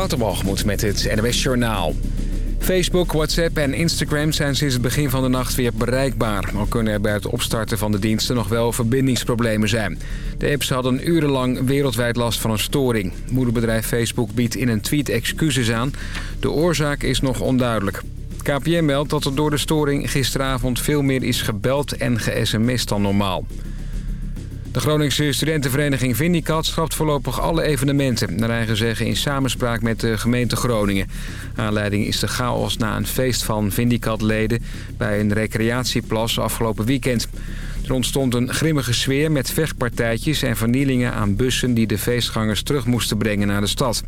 Waterbalgemoed met het NWS Journaal. Facebook, WhatsApp en Instagram zijn sinds het begin van de nacht weer bereikbaar. Al kunnen er bij het opstarten van de diensten nog wel verbindingsproblemen zijn. De apps hadden urenlang wereldwijd last van een storing. Moederbedrijf Facebook biedt in een tweet excuses aan. De oorzaak is nog onduidelijk. KPN meldt dat er door de storing gisteravond veel meer is gebeld en ge-sms'd dan normaal. De Groningse studentenvereniging Vindicat schrapt voorlopig alle evenementen... naar eigen zeggen in samenspraak met de gemeente Groningen. Aanleiding is de chaos na een feest van Vindicat-leden... bij een recreatieplas afgelopen weekend. Er ontstond een grimmige sfeer met vechtpartijtjes en vernielingen aan bussen... die de feestgangers terug moesten brengen naar de stad.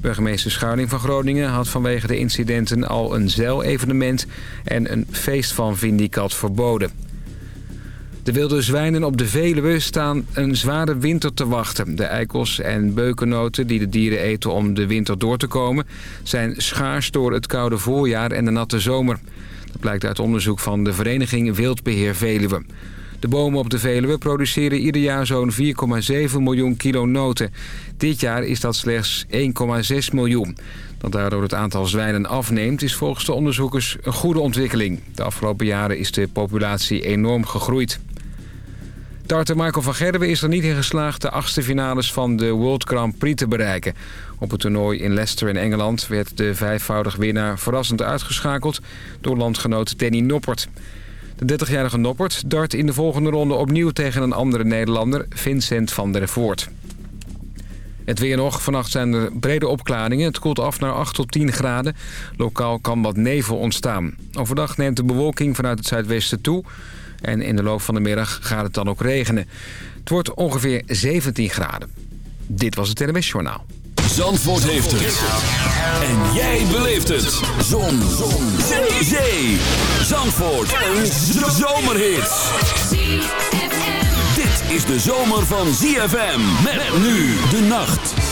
Burgemeester Schuiling van Groningen had vanwege de incidenten al een zeilevenement... en een feest van Vindicat verboden. De wilde zwijnen op de Veluwe staan een zware winter te wachten. De eikels en beukennoten die de dieren eten om de winter door te komen... zijn schaars door het koude voorjaar en de natte zomer. Dat blijkt uit onderzoek van de vereniging Wildbeheer Veluwe. De bomen op de Veluwe produceren ieder jaar zo'n 4,7 miljoen kilo noten. Dit jaar is dat slechts 1,6 miljoen. Dat daardoor het aantal zwijnen afneemt is volgens de onderzoekers een goede ontwikkeling. De afgelopen jaren is de populatie enorm gegroeid. Darter Michael van Gerwen is er niet in geslaagd de achtste finales van de World Grand Prix te bereiken. Op het toernooi in Leicester in Engeland werd de vijfvoudig winnaar verrassend uitgeschakeld door landgenoot Danny Noppert. De 30-jarige Noppert dart in de volgende ronde opnieuw tegen een andere Nederlander, Vincent van der Voort. Het weer nog. Vannacht zijn er brede opklaringen. Het koelt af naar 8 tot 10 graden. Lokaal kan wat nevel ontstaan. Overdag neemt de bewolking vanuit het zuidwesten toe. En in de loop van de middag gaat het dan ook regenen. Het wordt ongeveer 17 graden. Dit was het NWS Journaal. Zandvoort heeft het. En jij beleeft het. Zon. Zon. Zee. Zee. Zandvoort. Een zomerhit. Dit is de zomer van ZFM. Met nu de nacht.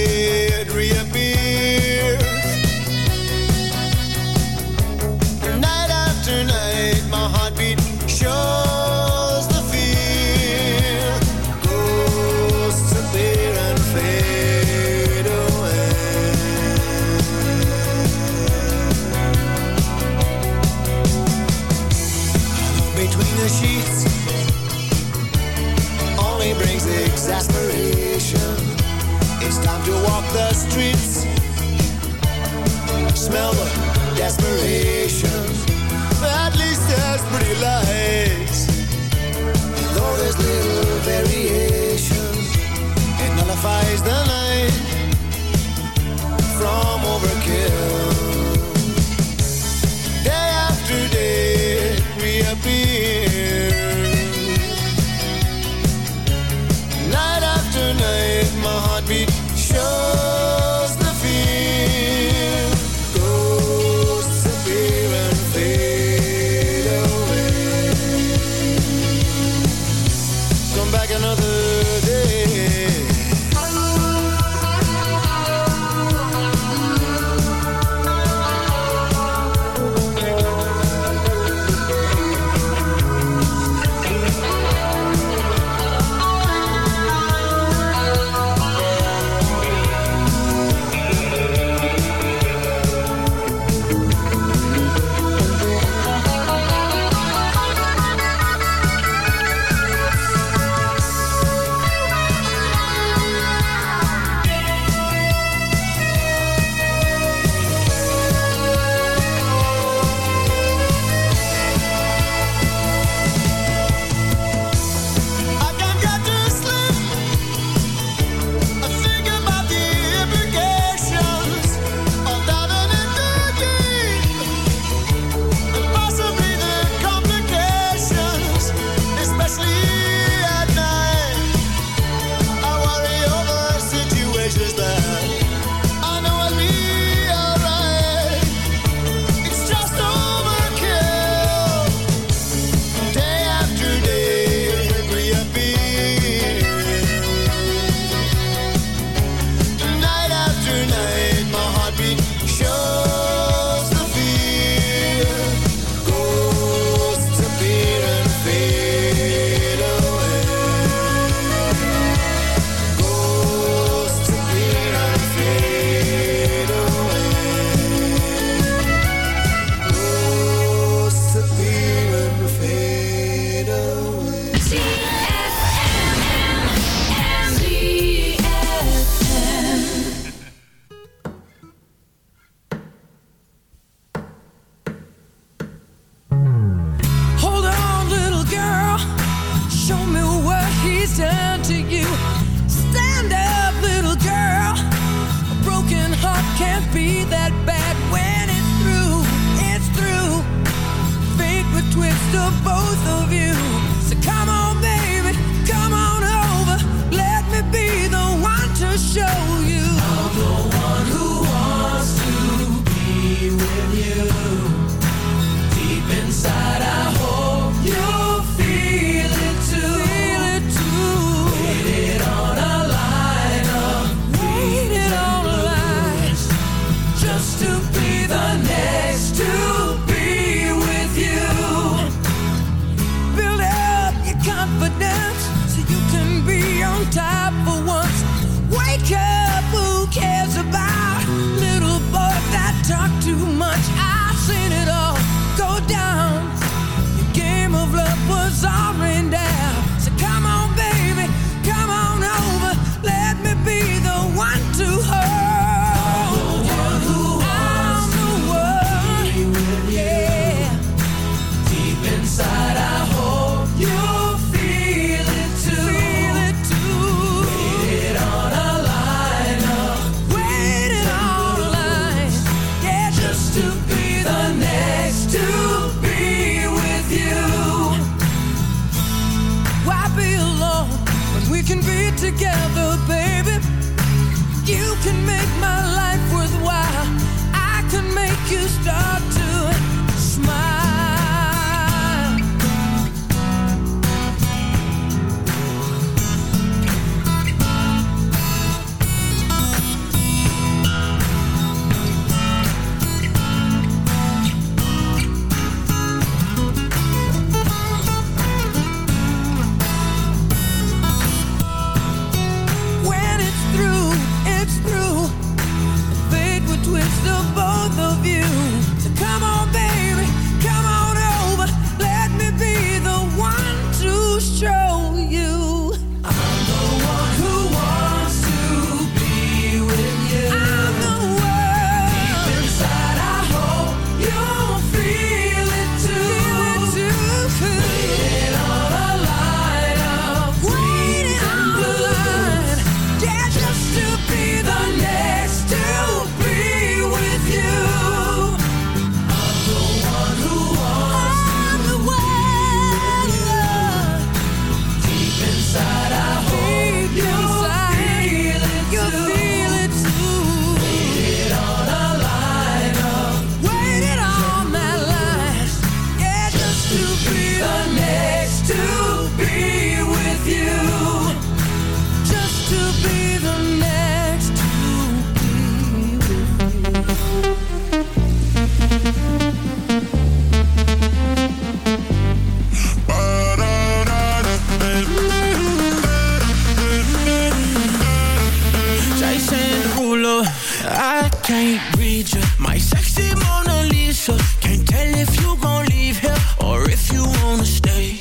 I can't read you My sexy Mona Lisa. Can't tell if you gon' leave here Or if you wanna stay.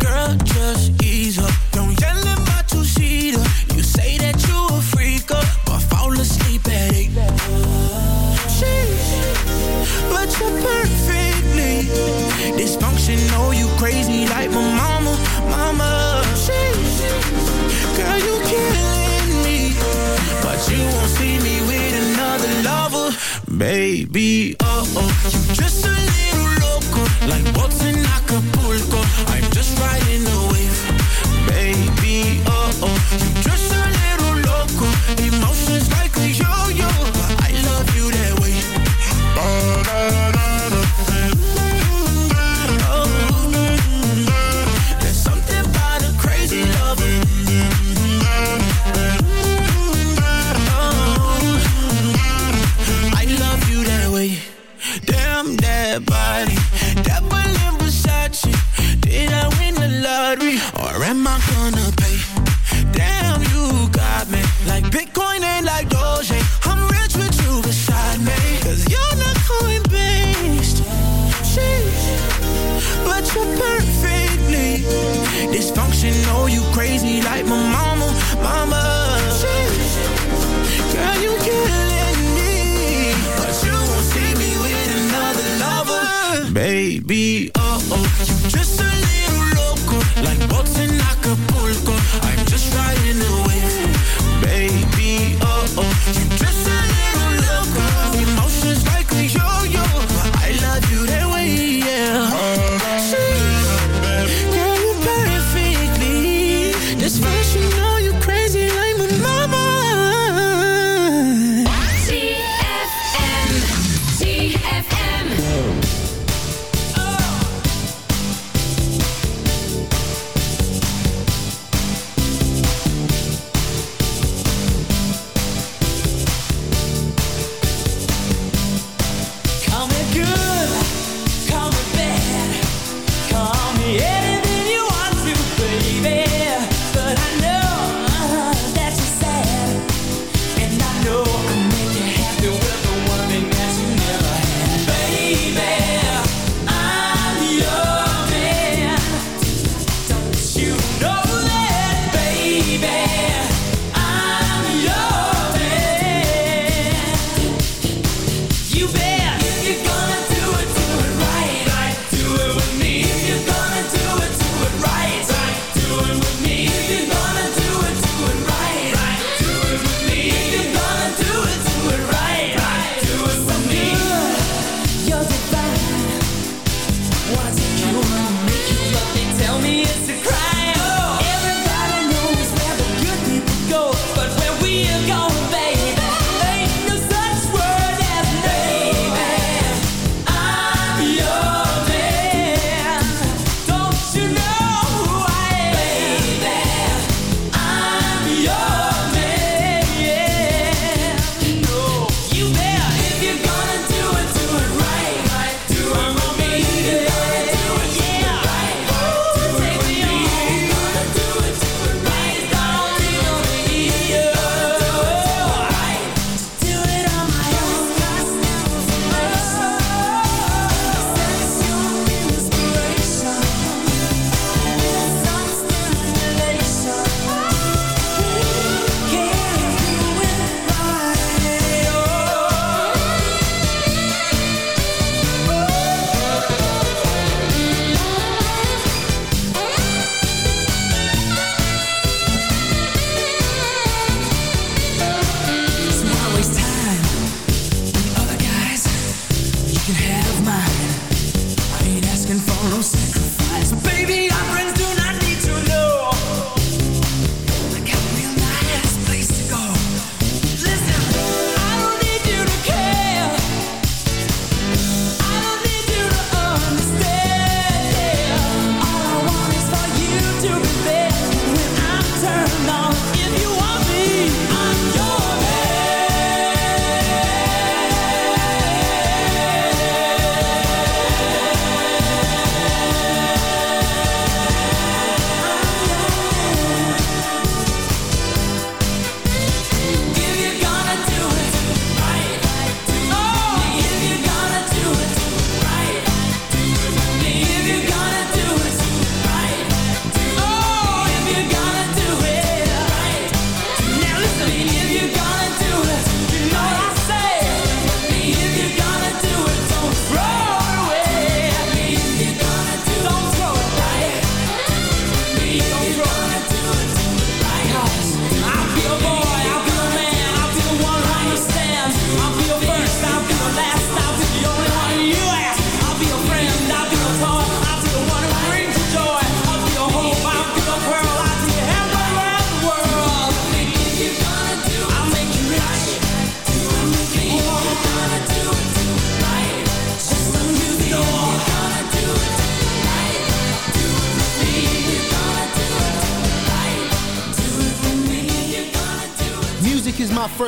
Girl, just ease up. Don't yell at my two-seater. You say that you a freak But fall asleep at eight. But you're perfectly Dysfunctional, you crazy like my mama, mama. Jeez, girl, you killing me But you won't see me baby.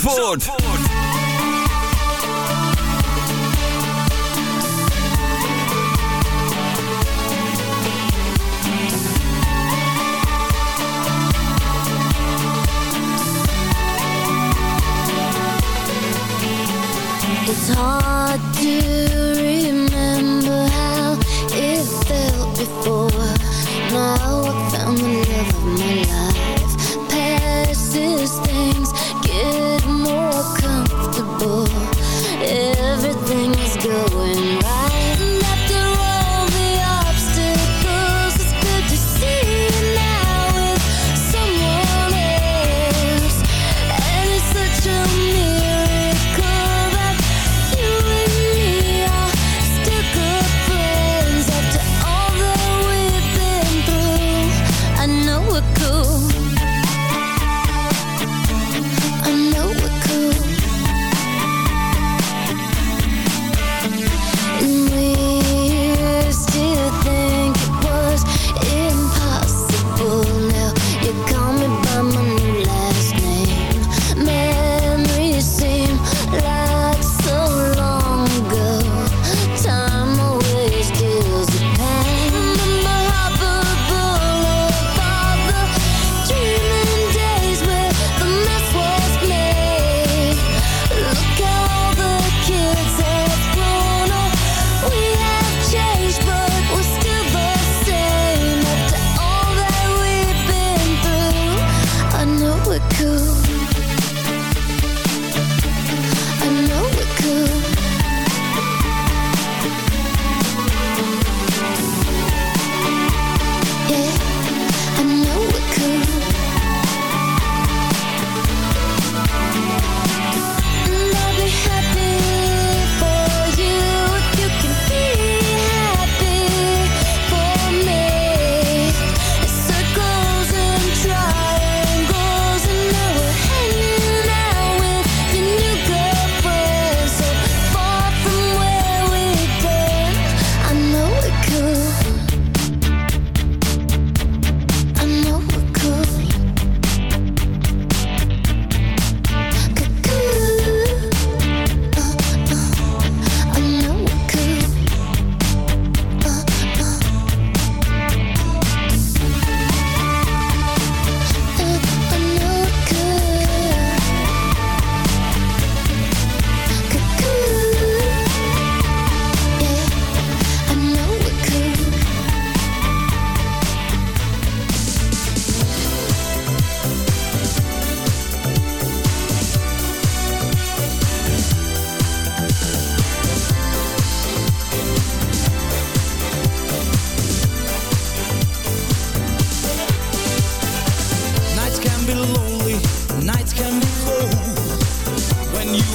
Zandvoort.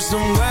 somewhere.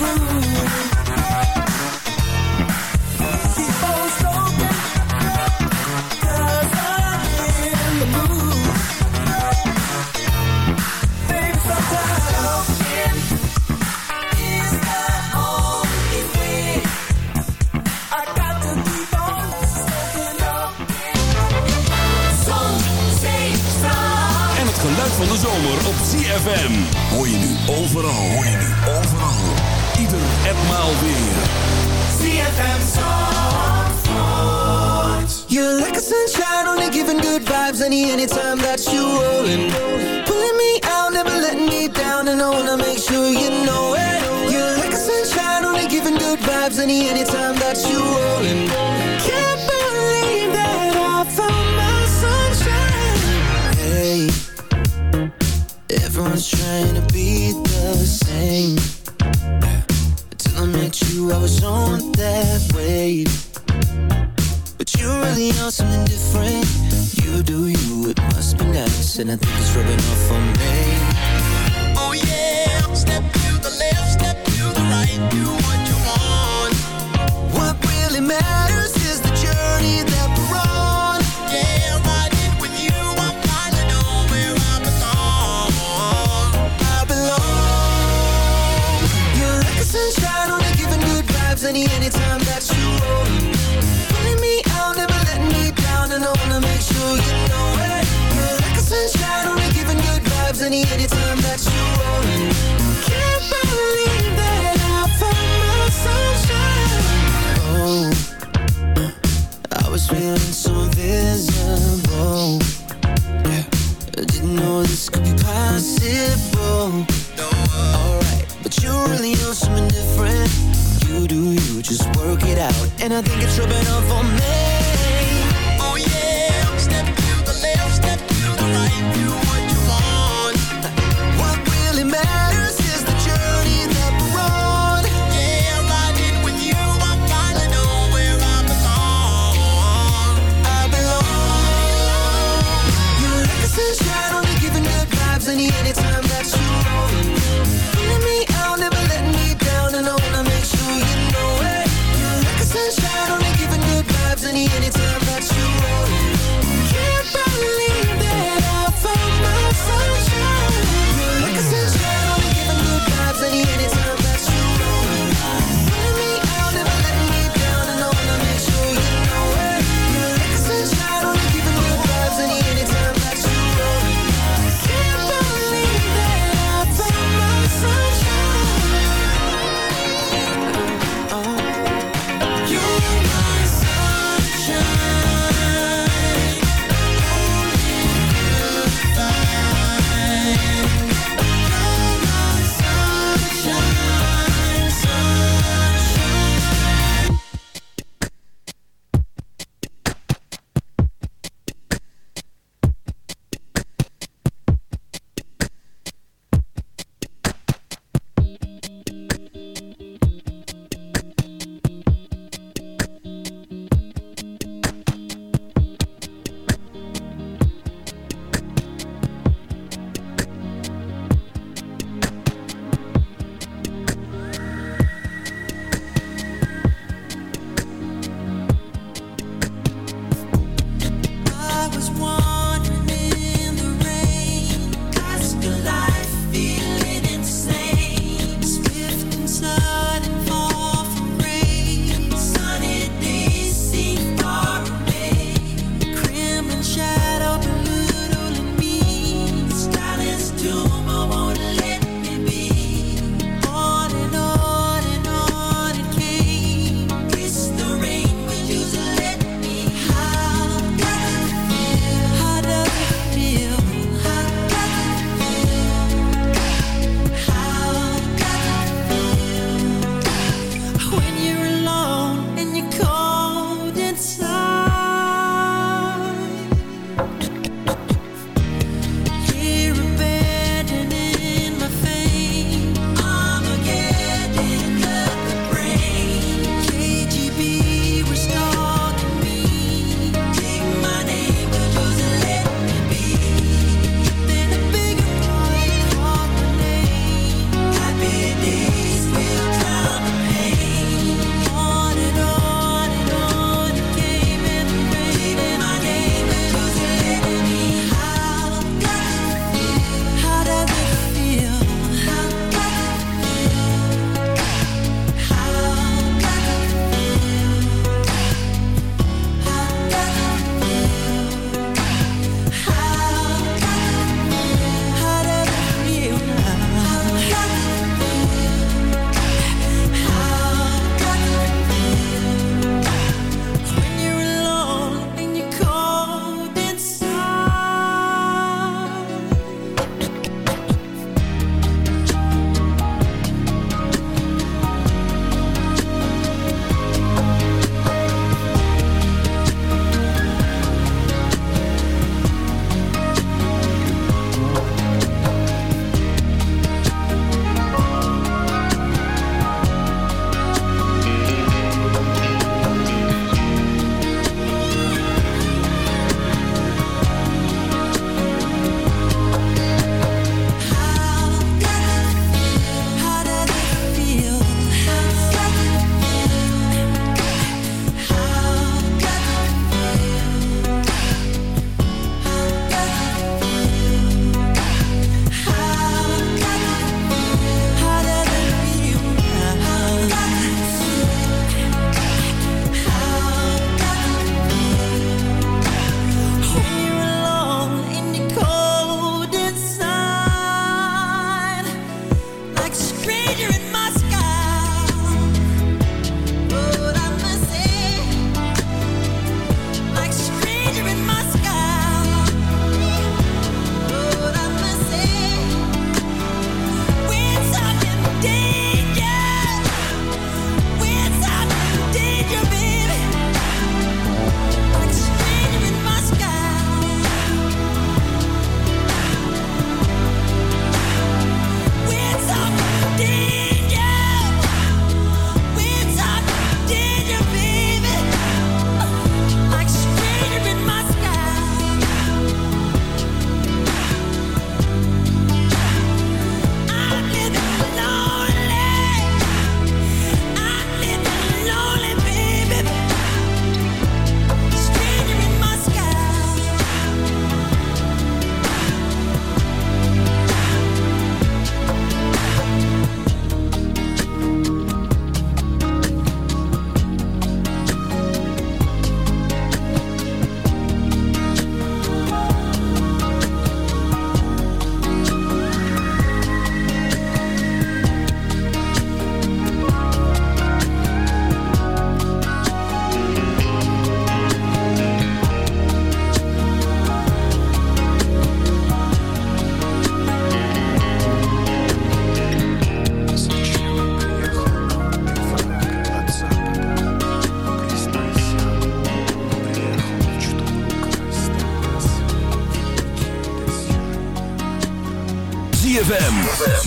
En het geluid van de zomer op CFM. Hoor je nu overal. any anytime that you rolling. Pulling me out, never letting me down. And I wanna make sure you know it. You're like a sunshine, only giving good vibes. Any anytime that you rolling and I think it's really.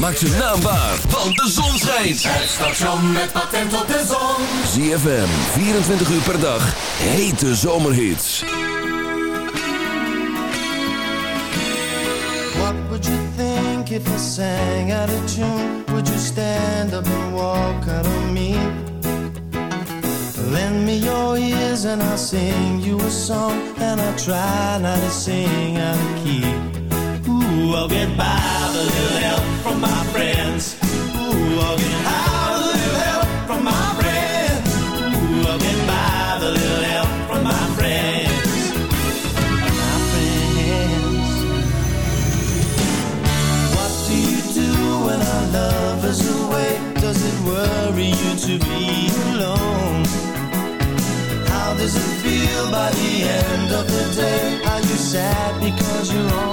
Maak ze naambaar, want de zon schijnt. Het station met patent op de zon. ZFM, 24 uur per dag. Hete zomerhits. What would you think if I sang out of tune? Would you stand up and walk out of me? Lend me your ears and I'll sing you a song. And I'll try not to sing out of key. Ooh, I'll get by the little help. to be alone How does it feel by the end of the day? Are you sad because you're on?